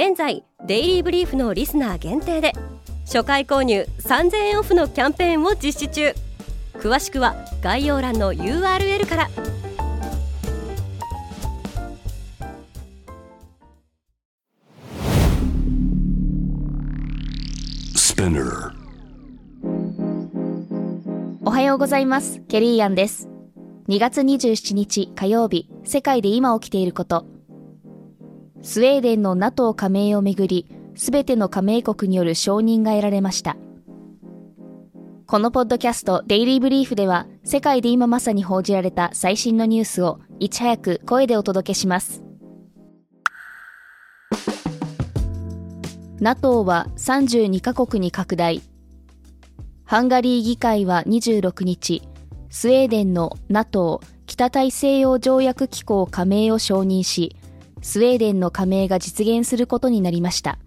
現在デイリーブリーフのリスナー限定で初回購入3000円オフのキャンペーンを実施中。詳しくは概要欄の URL から。おはようございます。ケリーアンです。2月27日火曜日世界で今起きていることスウェーデンの NATO 加盟をめぐりすべての加盟国による承認が得られました。このポッドキャストデイリーブリーフでは世界で今まさに報じられた最新のニュースをいち早く声でお届けします。NATO は32カ国に拡大。ハンガリー議会は26日スウェーデンの NATO 北大西洋条約機構加盟を承認しスウェーデンの加盟が実現することになりました。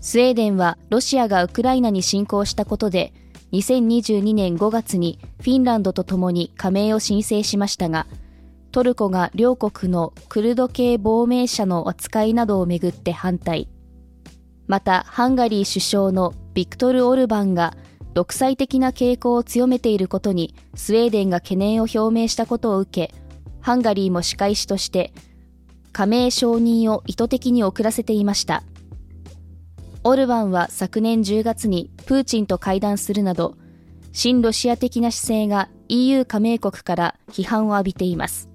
スウェーデンはロシアがウクライナに侵攻したことで2022年5月にフィンランドと共に加盟を申請しましたがトルコが両国のクルド系亡命者の扱いなどをめぐって反対。またハンガリー首相のビクトル・オルバンが独裁的な傾向を強めていることにスウェーデンが懸念を表明したことを受けハンガリーも仕返しとして加盟承認を意図的に遅らせていました。オルバンは昨年10月にプーチンと会談するなど親ロシア的な姿勢が EU 加盟国から批判を浴びています。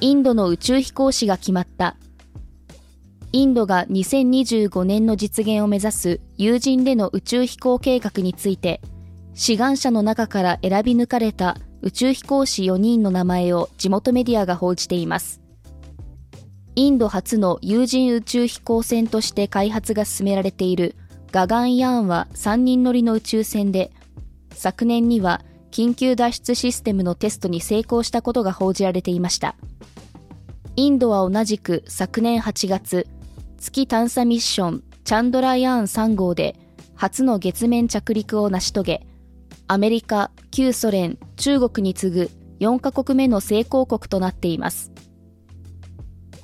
インドの宇宙飛行士が決まった。インドが2025年の実現を目指す有人での宇宙飛行計画について志願者の中から選び抜かれた宇宙飛行士4人の名前を地元メディアが報じています。インド初の有人宇宙飛行船として開発が進められているガガンヤーンは3人乗りの宇宙船で、昨年には緊急脱出システムのテストに成功したことが報じられていました。インドは同じく昨年8月、月探査ミッションチャンドラヤーン3号で初の月面着陸を成し遂げ、アメリカ、旧ソ連、中国に次ぐ4カ国目の成功国となっています。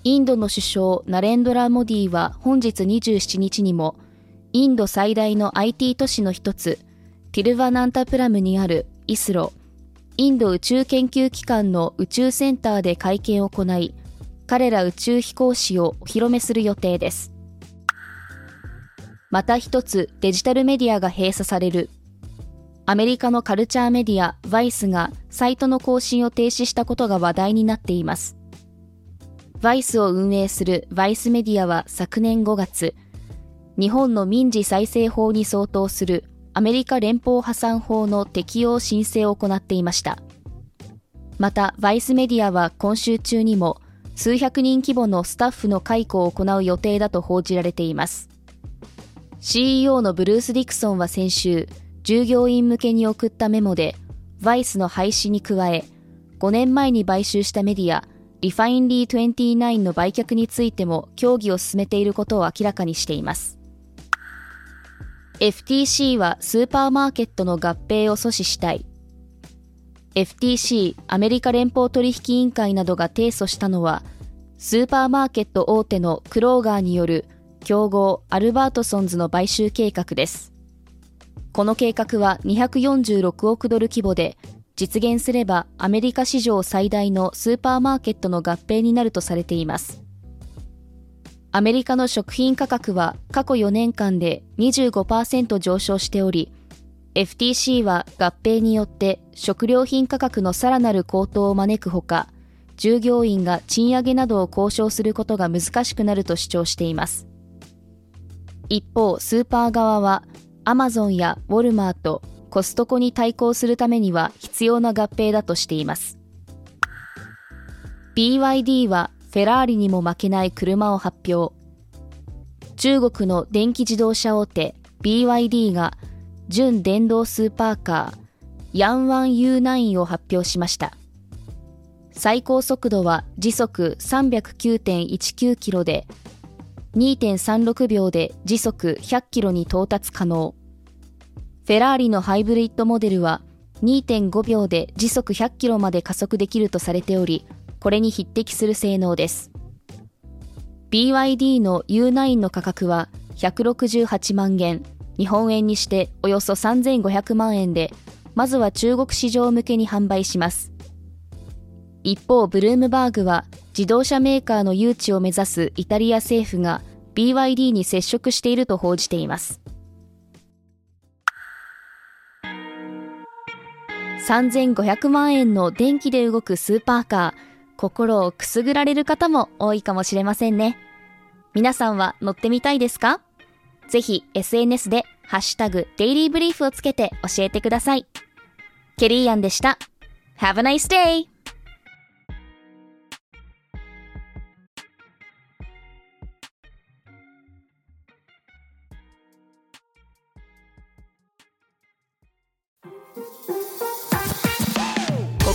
インドの首相ナレンドラ・モディは本日27日にもインド最大の IT 都市の一つティルバナンタプラムにあるイスロインド宇宙研究機関の宇宙センターで会見を行い彼ら宇宙飛行士をお披露目する予定です。また一つデジタルメディアが閉鎖される。アメリカのカルチャーメディアバイスがサイトの更新を停止したことが話題になっています。バイスを運営するバイスメディアは昨年5月、日本の民事再生法に相当するアメリカ連邦破産法の適用申請を行っていました。また、バイスメディアは今週中にも数百人規模のスタッフの解雇を行う予定だと報じられています。CEO のブルース・ディクソンは先週、従業員向けに送ったメモで、バイスの廃止に加え、5年前に買収したメディア、リファインリー29の売却についても協議を進めていることを明らかにしています。FTC はスーパーマーケットの合併を阻止したい。FTC アメリカ連邦取引委員会などが提訴したのは、スーパーマーケット大手のクローガーによる競合アルバートソンズの買収計画です。この計画は246億ドル規模で実現すればアメリカ史上最大のスーパーマーケットの合併になるとされています。アメリカの食品価格は過去4年間で25%上昇しており、FTC は合併によって食料品価格のさらなる高騰を招くほか、従業員が賃上げなどを交渉することが難しくなると主張しています。一方、スーパー側は、アマゾンやウォルマート、コストコに対抗するためには必要な合併だとしています。BYD はフェラーリにも負けない車を発表。中国の電気自動車大手 BYD が純電動スーパーカーヤンワン U9 を発表しました最高速度は時速309.19キロで2.36秒で時速100キロに到達可能フェラーリのハイブリッドモデルは2.5秒で時速100キロまで加速できるとされておりこれに匹敵する性能です。BYD の U9 の価格は168万元。日本円にしておよそ3500万円でまずは中国市場向けに販売します。一方ブルームバーグは自動車メーカーの誘致を目指すイタリア政府が BYD に接触していると報じています。3500万円の電気で動くスーパーカー心をくすぐられる方も多いかもしれませんね皆さんは乗ってみたいですか？ぜひ SNS でハッシュタグデイリーブリーフをつけて教えてください。ケリーアンでした。Have a nice day!